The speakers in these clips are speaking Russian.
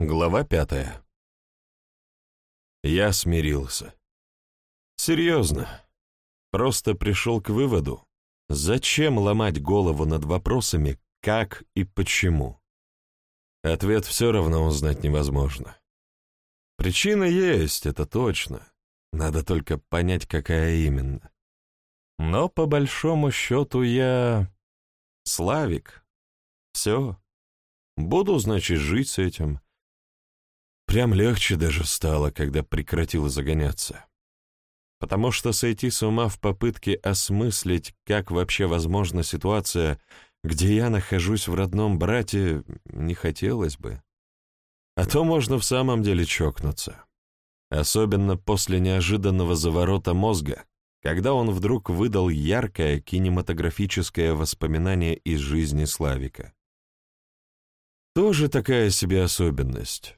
Глава пятая. Я смирился. Серьезно. Просто пришел к выводу, зачем ломать голову над вопросами «как» и «почему». Ответ все равно узнать невозможно. Причина есть, это точно. Надо только понять, какая именно. Но по большому счету я... Славик. Все. Буду, значит, жить с этим. Прям легче даже стало, когда прекратил загоняться. Потому что сойти с ума в попытке осмыслить, как вообще возможна ситуация, где я нахожусь в родном брате, не хотелось бы. А то можно в самом деле чокнуться. Особенно после неожиданного заворота мозга, когда он вдруг выдал яркое кинематографическое воспоминание из жизни Славика. Тоже такая себе особенность.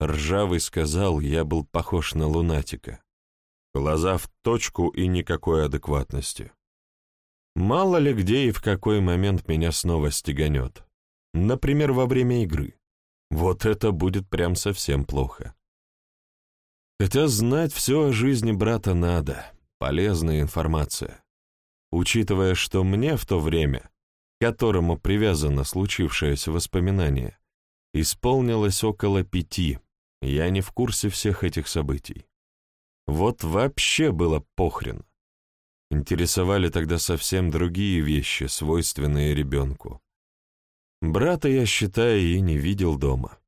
Ржавый сказал, я был похож на лунатика. Глаза в точку и никакой адекватности. Мало ли где и в какой момент меня снова стеганет. Например, во время игры. Вот это будет прям совсем плохо. Хотя знать все о жизни брата надо, полезная информация. Учитывая, что мне в то время, к которому привязано случившееся воспоминание, исполнилось около пяти, я не в курсе всех этих событий. Вот вообще было похрен. Интересовали тогда совсем другие вещи, свойственные ребенку. Брата я, считаю, и не видел дома.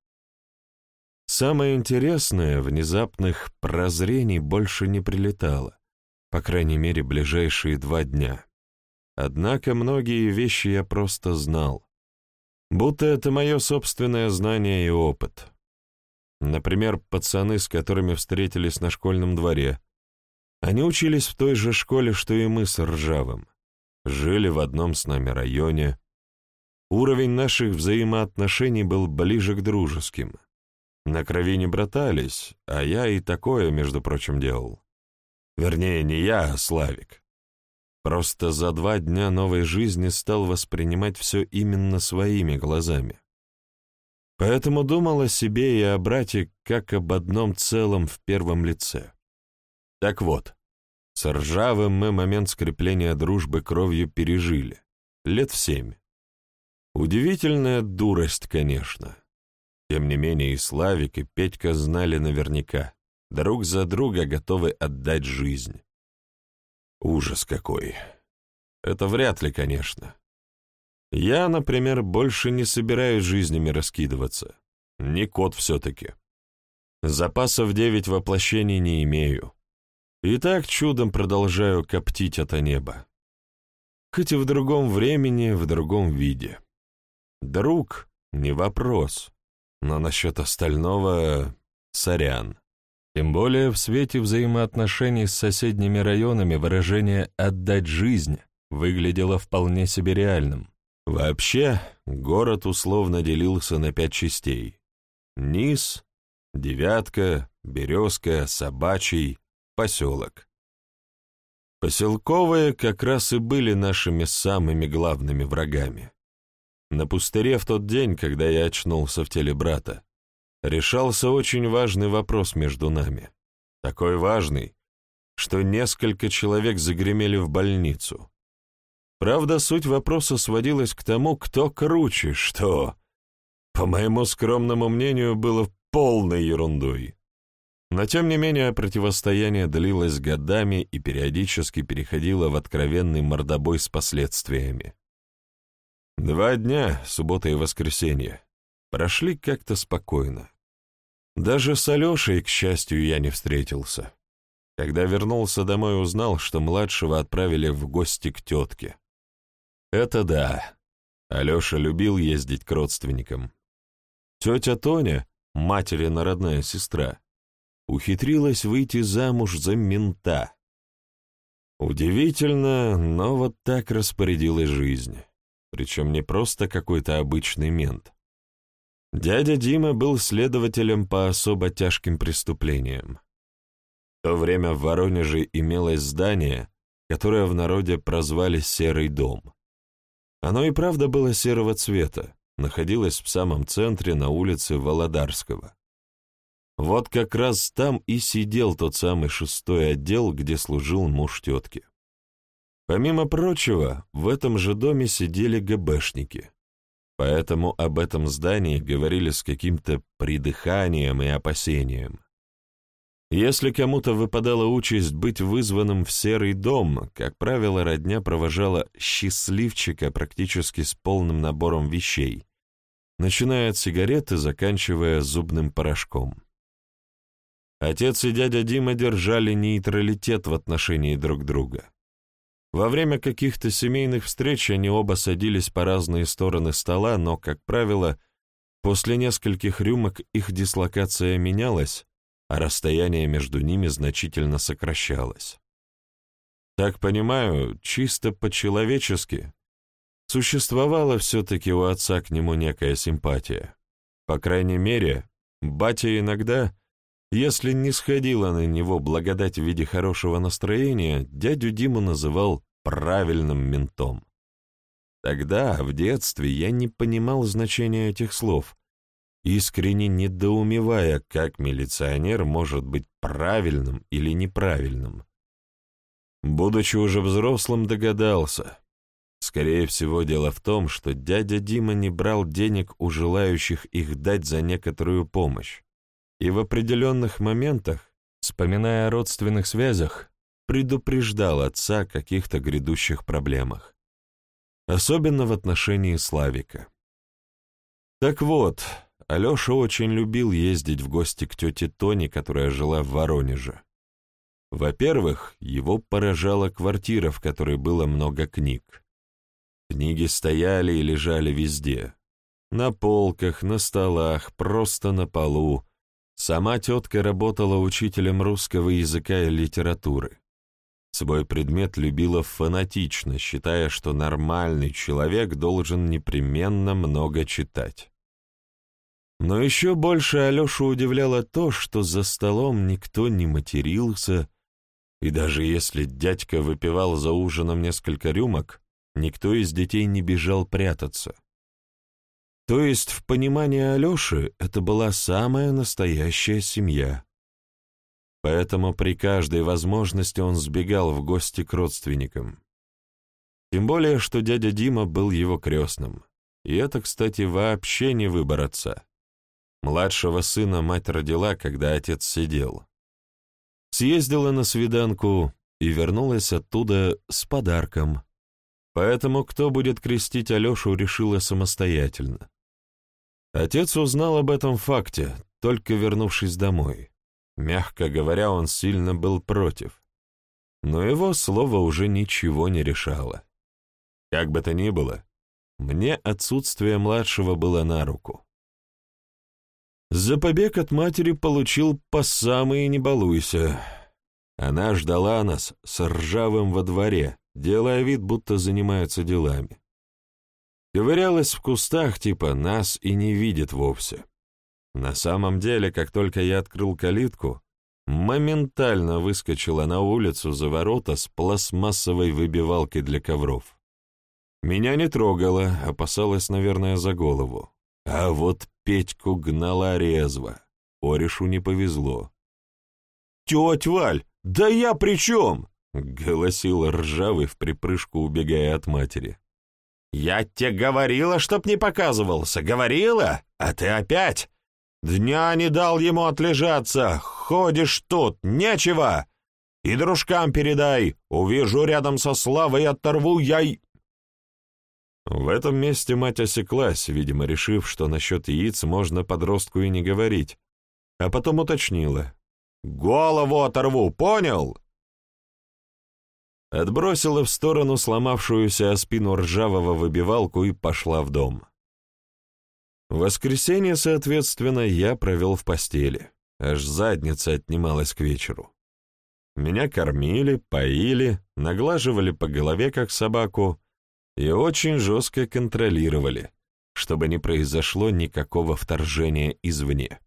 Самое интересное, внезапных прозрений больше не прилетало, по крайней мере, ближайшие два дня. Однако многие вещи я просто знал, будто это мое собственное знание и опыт. Например, пацаны, с которыми встретились на школьном дворе. Они учились в той же школе, что и мы с Ржавым. Жили в одном с нами районе, Уровень наших взаимоотношений был ближе к дружеским. На крови не братались, а я и такое, между прочим, делал. Вернее, не я, а Славик. Просто за два дня новой жизни стал воспринимать все именно своими глазами. Поэтому думал о себе и о брате как об одном целом в первом лице. Так вот, с Ржавым мы момент скрепления дружбы кровью пережили, лет в семь. Удивительная дурость, конечно. Тем не менее и Славик, и Петька знали наверняка, друг за друга готовы отдать жизнь. Ужас какой. Это вряд ли, конечно. Я, например, больше не собираюсь жизнями раскидываться. Не кот все-таки. Запасов девять воплощений не имею. И так чудом продолжаю коптить это небо. Хоть и в другом времени, в другом виде. Друг — не вопрос, но насчет остального — сорян. Тем более в свете взаимоотношений с соседними районами выражение «отдать жизнь» выглядело вполне себе реальным. Вообще, город условно делился на пять частей. Низ, Девятка, Березка, Собачий, поселок. Поселковые как раз и были нашими самыми главными врагами. На пустыре в тот день, когда я очнулся в теле брата, решался очень важный вопрос между нами. Такой важный, что несколько человек загремели в больницу. Правда, суть вопроса сводилась к тому, кто круче, что, по моему скромному мнению, было полной ерундой. Но тем не менее противостояние длилось годами и периодически переходило в откровенный мордобой с последствиями. Два дня, суббота и воскресенье, прошли как-то спокойно. Даже с Алешей, к счастью, я не встретился. Когда вернулся домой, узнал, что младшего отправили в гости к тетке. Это да, Алеша любил ездить к родственникам. Тетя Тоня, материна родная сестра, ухитрилась выйти замуж за мента. Удивительно, но вот так распорядилась жизнь причем не просто какой-то обычный мент. Дядя Дима был следователем по особо тяжким преступлениям. В то время в Воронеже имелось здание, которое в народе прозвали «Серый дом». Оно и правда было серого цвета, находилась в самом центре на улице Володарского. Вот как раз там и сидел тот самый шестой отдел, где служил муж тетки. Помимо прочего, в этом же доме сидели ГБшники, поэтому об этом здании говорили с каким-то придыханием и опасением. Если кому-то выпадала участь быть вызванным в серый дом, как правило, родня провожала счастливчика практически с полным набором вещей, начиная от сигареты, заканчивая зубным порошком. Отец и дядя Дима держали нейтралитет в отношении друг друга. Во время каких-то семейных встреч они оба садились по разные стороны стола, но, как правило, после нескольких рюмок их дислокация менялась, а расстояние между ними значительно сокращалось. Так понимаю, чисто по-человечески, существовала все-таки у отца к нему некая симпатия. По крайней мере, батя иногда, если не сходила на него благодать в виде хорошего настроения, дядю Диму называл правильным ментом. Тогда, в детстве, я не понимал значения этих слов, искренне недоумевая, как милиционер может быть правильным или неправильным. Будучи уже взрослым, догадался. Скорее всего, дело в том, что дядя Дима не брал денег у желающих их дать за некоторую помощь, и в определенных моментах, вспоминая о родственных связях, предупреждал отца о каких-то грядущих проблемах. Особенно в отношении Славика. Так вот, Алеша очень любил ездить в гости к тете Тоне, которая жила в Воронеже. Во-первых, его поражала квартира, в которой было много книг. Книги стояли и лежали везде. На полках, на столах, просто на полу. Сама тетка работала учителем русского языка и литературы. Свой предмет любила фанатично, считая, что нормальный человек должен непременно много читать. Но еще больше Алешу удивляло то, что за столом никто не матерился, и даже если дядька выпивал за ужином несколько рюмок, никто из детей не бежал прятаться. То есть, в понимании Алеши, это была самая настоящая семья. Поэтому при каждой возможности он сбегал в гости к родственникам. Тем более, что дядя Дима был его крестным. И это, кстати, вообще не выбор отца. Младшего сына мать родила, когда отец сидел. Съездила на свиданку и вернулась оттуда с подарком. Поэтому кто будет крестить Алешу, решила самостоятельно. Отец узнал об этом факте, только вернувшись домой. Мягко говоря, он сильно был против. Но его слово уже ничего не решало. Как бы то ни было, мне отсутствие младшего было на руку. За побег от матери получил по самые не балуйся. Она ждала нас с ржавым во дворе, делая вид, будто занимается делами. Ковырялась в кустах, типа нас и не видит вовсе. На самом деле, как только я открыл калитку, моментально выскочила на улицу за ворота с пластмассовой выбивалкой для ковров. Меня не трогала, опасалась, наверное, за голову. А вот Петьку гнала резво. Корешу не повезло. «Теть Валь, да я при чем?» — голосил ржавый в припрыжку, убегая от матери. «Я тебе говорила, чтоб не показывался, говорила, а ты опять. Дня не дал ему отлежаться, ходишь тут, нечего. И дружкам передай, увижу рядом со Славой, оторву я в этом месте мать осеклась, видимо, решив, что насчет яиц можно подростку и не говорить, а потом уточнила. «Голову оторву, понял?» Отбросила в сторону сломавшуюся о спину ржавого выбивалку и пошла в дом. Воскресенье, соответственно, я провел в постели, аж задница отнималась к вечеру. Меня кормили, поили, наглаживали по голове, как собаку, и очень жестко контролировали, чтобы не произошло никакого вторжения извне.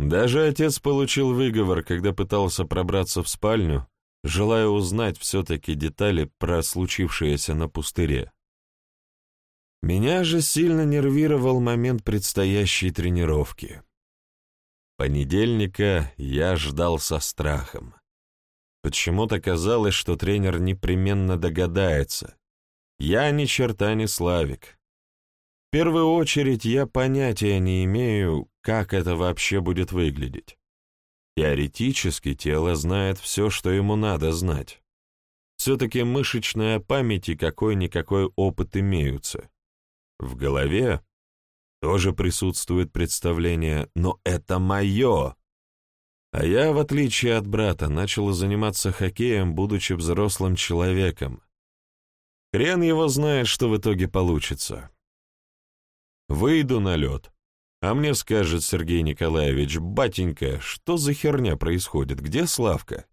Даже отец получил выговор, когда пытался пробраться в спальню, желая узнать все-таки детали про случившееся на пустыре. Меня же сильно нервировал момент предстоящей тренировки. Понедельника я ждал со страхом. Почему-то казалось, что тренер непременно догадается. Я ни черта не Славик. В первую очередь я понятия не имею, как это вообще будет выглядеть. Теоретически тело знает все, что ему надо знать. Все-таки мышечная память и какой-никакой опыт имеются. В голове тоже присутствует представление, но это мое. А я, в отличие от брата, начал заниматься хоккеем, будучи взрослым человеком. Хрен его знает, что в итоге получится. Выйду на лед, а мне скажет Сергей Николаевич, «Батенька, что за херня происходит? Где Славка?»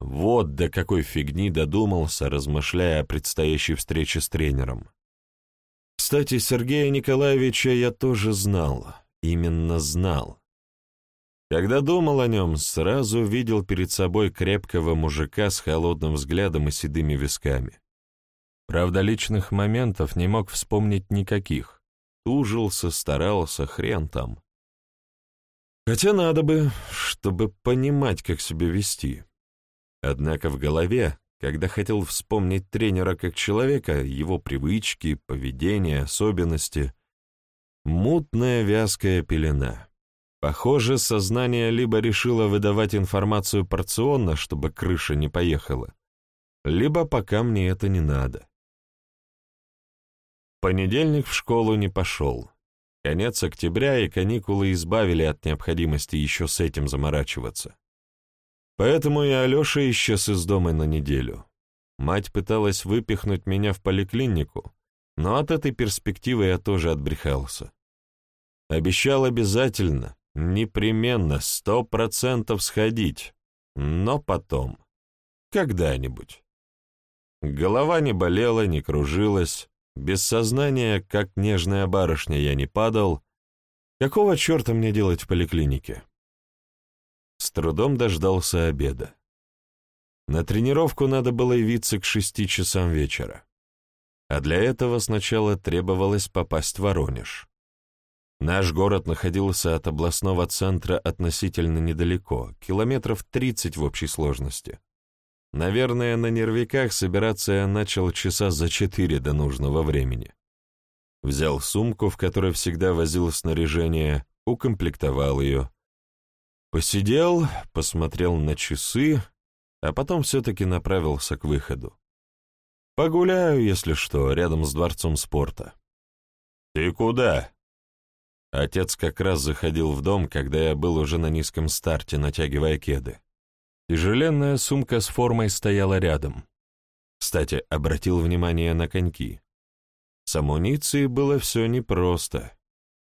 Вот до какой фигни додумался, размышляя о предстоящей встрече с тренером. Кстати, Сергея Николаевича я тоже знал, именно знал. Когда думал о нем, сразу видел перед собой крепкого мужика с холодным взглядом и седыми висками. Правда, личных моментов не мог вспомнить никаких. Тужился, старался, хрен там. Хотя надо бы, чтобы понимать, как себя вести. Однако в голове когда хотел вспомнить тренера как человека, его привычки, поведение, особенности. Мутная вязкая пелена. Похоже, сознание либо решило выдавать информацию порционно, чтобы крыша не поехала, либо пока мне это не надо. Понедельник в школу не пошел. Конец октября и каникулы избавили от необходимости еще с этим заморачиваться. Поэтому и Алеша исчез из дома на неделю. Мать пыталась выпихнуть меня в поликлинику, но от этой перспективы я тоже отбрехался. Обещал обязательно, непременно, сто процентов сходить, но потом, когда-нибудь. Голова не болела, не кружилась, без сознания, как нежная барышня, я не падал. Какого черта мне делать в поликлинике? С трудом дождался обеда. На тренировку надо было явиться к шести часам вечера. А для этого сначала требовалось попасть в Воронеж. Наш город находился от областного центра относительно недалеко, километров 30 в общей сложности. Наверное, на нервиках собираться я начал часа за четыре до нужного времени. Взял сумку, в которой всегда возил снаряжение, укомплектовал ее, Посидел, посмотрел на часы, а потом все-таки направился к выходу. Погуляю, если что, рядом с дворцом спорта. «Ты куда?» Отец как раз заходил в дом, когда я был уже на низком старте, натягивая кеды. Тяжеленная сумка с формой стояла рядом. Кстати, обратил внимание на коньки. С амуницией было все непросто.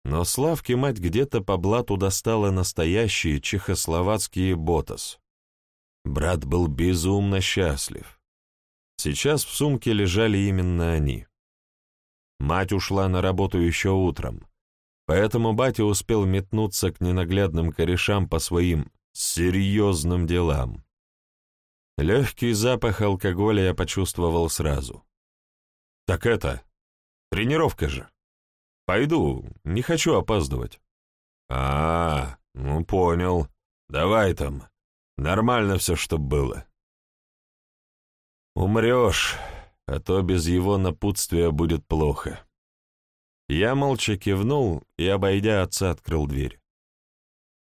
Но Славке мать где-то по блату достала настоящие чехословацкие ботас. Брат был безумно счастлив. Сейчас в сумке лежали именно они. Мать ушла на работу еще утром, поэтому батя успел метнуться к ненаглядным корешам по своим серьезным делам. Легкий запах алкоголя я почувствовал сразу. «Так это, тренировка же!» Пойду, не хочу опаздывать. А, ну понял. Давай там. Нормально все, чтоб было. Умрешь, а то без его напутствия будет плохо. Я молча кивнул и, обойдя отца, открыл дверь.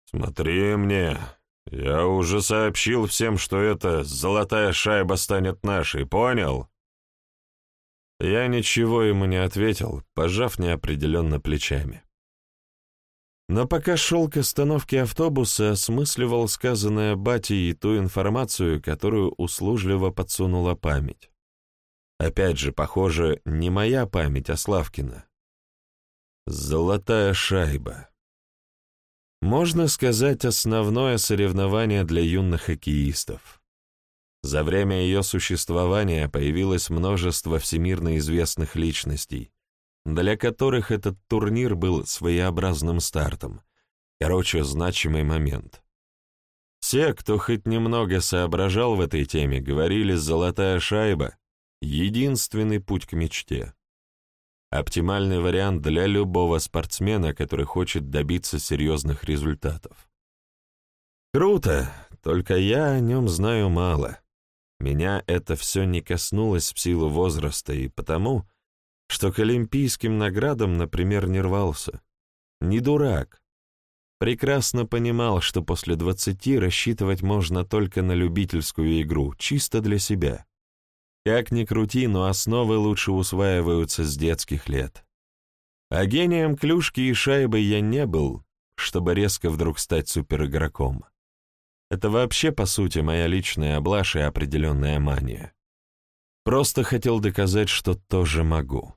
«Смотри мне, я уже сообщил всем, что эта золотая шайба станет нашей, понял?» Я ничего ему не ответил, пожав неопределенно плечами. Но пока шел к остановке автобуса, осмысливал сказанное батей и ту информацию, которую услужливо подсунула память. Опять же, похоже, не моя память, а Славкина. Золотая шайба. Можно сказать, основное соревнование для юных хоккеистов. За время ее существования появилось множество всемирно известных личностей, для которых этот турнир был своеобразным стартом. Короче, значимый момент. Все, кто хоть немного соображал в этой теме, говорили «золотая шайба» — единственный путь к мечте. Оптимальный вариант для любого спортсмена, который хочет добиться серьезных результатов. Круто, только я о нем знаю мало. Меня это все не коснулось в силу возраста и потому, что к олимпийским наградам, например, не рвался. Не дурак. Прекрасно понимал, что после двадцати рассчитывать можно только на любительскую игру, чисто для себя. Как ни крути, но основы лучше усваиваются с детских лет. А гением клюшки и шайбы я не был, чтобы резко вдруг стать суперигроком. Это вообще, по сути, моя личная облажь и определенная мания. Просто хотел доказать, что тоже могу.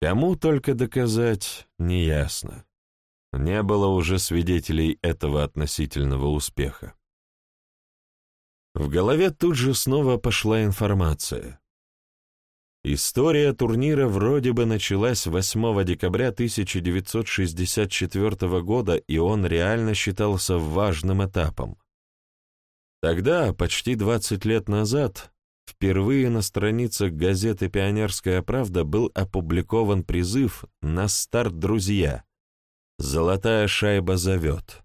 Кому только доказать, неясно. Не было уже свидетелей этого относительного успеха. В голове тут же снова пошла информация. История турнира вроде бы началась 8 декабря 1964 года, и он реально считался важным этапом. Тогда, почти 20 лет назад, впервые на страницах газеты «Пионерская правда» был опубликован призыв на старт «Друзья». «Золотая шайба зовет».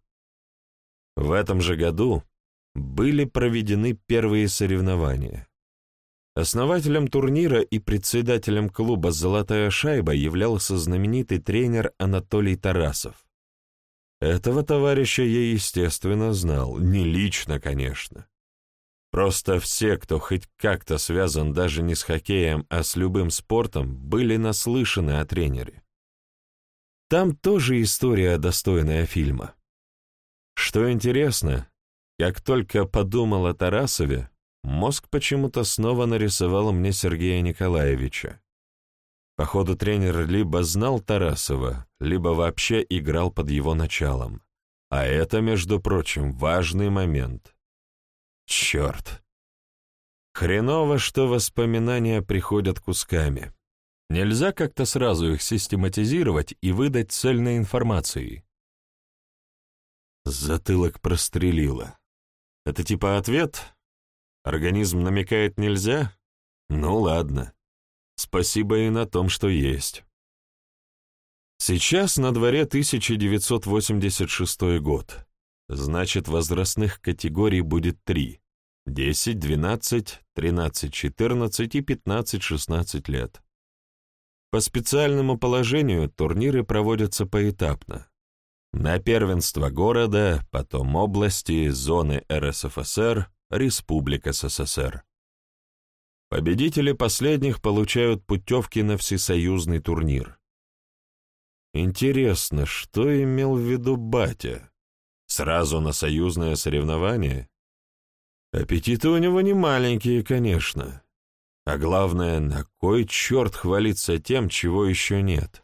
В этом же году были проведены первые соревнования. Основателем турнира и председателем клуба «Золотая шайба» являлся знаменитый тренер Анатолий Тарасов. Этого товарища я, естественно, знал, не лично, конечно. Просто все, кто хоть как-то связан даже не с хоккеем, а с любым спортом, были наслышаны о тренере. Там тоже история, достойная фильма. Что интересно, как только подумал о Тарасове, мозг почему-то снова нарисовал мне Сергея Николаевича. Походу, тренер либо знал Тарасова, либо вообще играл под его началом. А это, между прочим, важный момент. Черт. Хреново, что воспоминания приходят кусками. Нельзя как-то сразу их систематизировать и выдать цельной информацией. Затылок прострелило. Это типа ответ? Организм намекает нельзя? Ну ладно. Спасибо и на том, что есть. Сейчас на дворе 1986 год. Значит, возрастных категорий будет три. 10, 12, 13, 14 и 15, 16 лет. По специальному положению турниры проводятся поэтапно. На первенство города, потом области, зоны РСФСР, Республика СССР. Победители последних получают путевки на всесоюзный турнир. Интересно, что имел в виду батя? Сразу на союзное соревнование? Аппетиты у него не маленькие, конечно. А главное, на кой черт хвалиться тем, чего еще нет?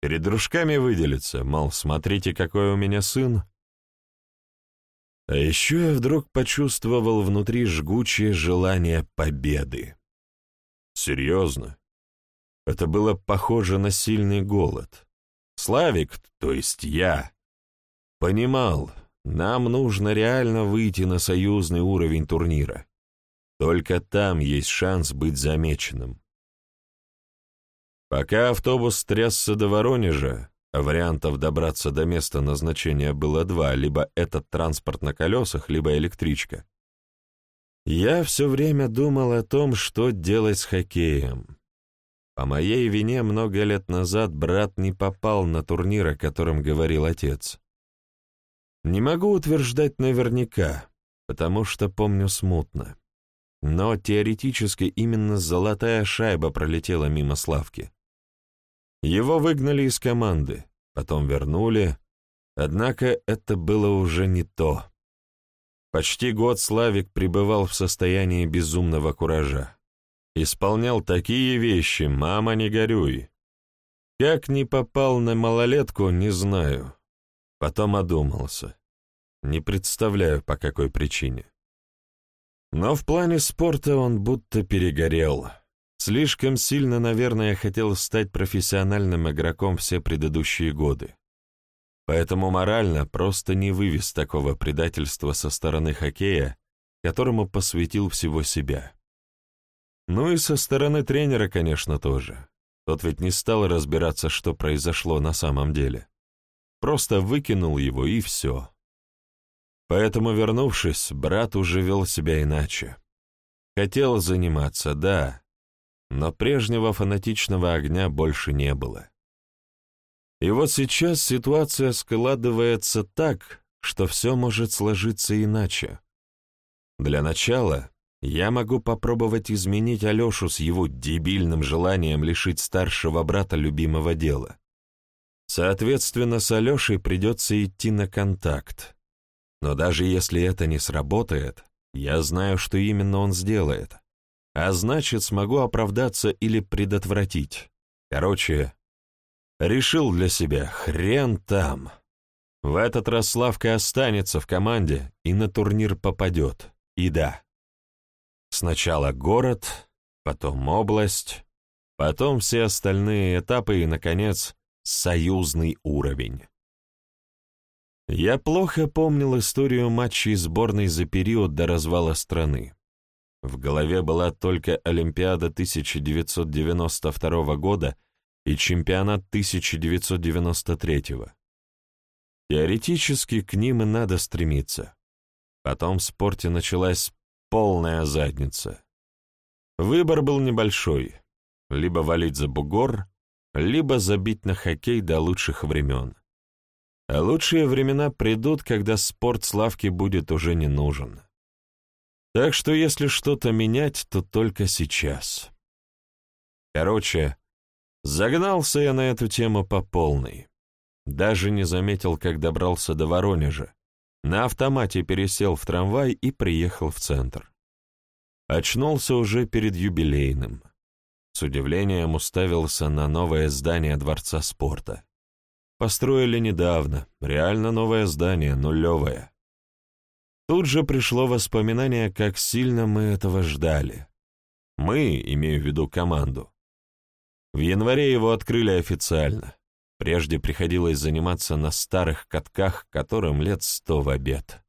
Перед дружками выделиться, мол, смотрите, какой у меня сын. А еще я вдруг почувствовал внутри жгучее желание победы. Серьезно. Это было похоже на сильный голод. Славик, то есть я, понимал, нам нужно реально выйти на союзный уровень турнира. Только там есть шанс быть замеченным. Пока автобус трясся до Воронежа, Вариантов добраться до места назначения было два, либо этот транспорт на колесах, либо электричка. Я все время думал о том, что делать с хоккеем. По моей вине много лет назад брат не попал на турнир, о котором говорил отец. Не могу утверждать наверняка, потому что помню смутно. Но теоретически именно золотая шайба пролетела мимо Славки. Его выгнали из команды, потом вернули, однако это было уже не то. Почти год Славик пребывал в состоянии безумного куража. Исполнял такие вещи, мама, не горюй. Как не попал на малолетку, не знаю. Потом одумался. Не представляю, по какой причине. Но в плане спорта он будто перегорел. Слишком сильно, наверное, хотел стать профессиональным игроком все предыдущие годы. Поэтому морально просто не вывез такого предательства со стороны хоккея, которому посвятил всего себя. Ну и со стороны тренера, конечно, тоже. Тот ведь не стал разбираться, что произошло на самом деле. Просто выкинул его, и все. Поэтому, вернувшись, брат уже вел себя иначе. Хотел заниматься, да, но прежнего фанатичного огня больше не было. И вот сейчас ситуация складывается так, что все может сложиться иначе. Для начала я могу попробовать изменить Алешу с его дебильным желанием лишить старшего брата любимого дела. Соответственно, с Алешей придется идти на контакт. Но даже если это не сработает, я знаю, что именно он сделает. А значит, смогу оправдаться или предотвратить. Короче, решил для себя, хрен там. В этот раз Славка останется в команде и на турнир попадет. И да, сначала город, потом область, потом все остальные этапы и, наконец, союзный уровень. Я плохо помнил историю матчей сборной за период до развала страны. В голове была только Олимпиада 1992 года и чемпионат 1993. Теоретически к ним и надо стремиться. Потом в спорте началась полная задница. Выбор был небольшой. Либо валить за бугор, либо забить на хоккей до лучших времен. А лучшие времена придут, когда спорт славки будет уже не нужен. Так что если что-то менять, то только сейчас. Короче, загнался я на эту тему по полной. Даже не заметил, как добрался до Воронежа. На автомате пересел в трамвай и приехал в центр. Очнулся уже перед юбилейным. С удивлением уставился на новое здание Дворца спорта. Построили недавно, реально новое здание, нулевое. Тут же пришло воспоминание, как сильно мы этого ждали. Мы, имею в виду команду. В январе его открыли официально. Прежде приходилось заниматься на старых катках, которым лет сто в обед.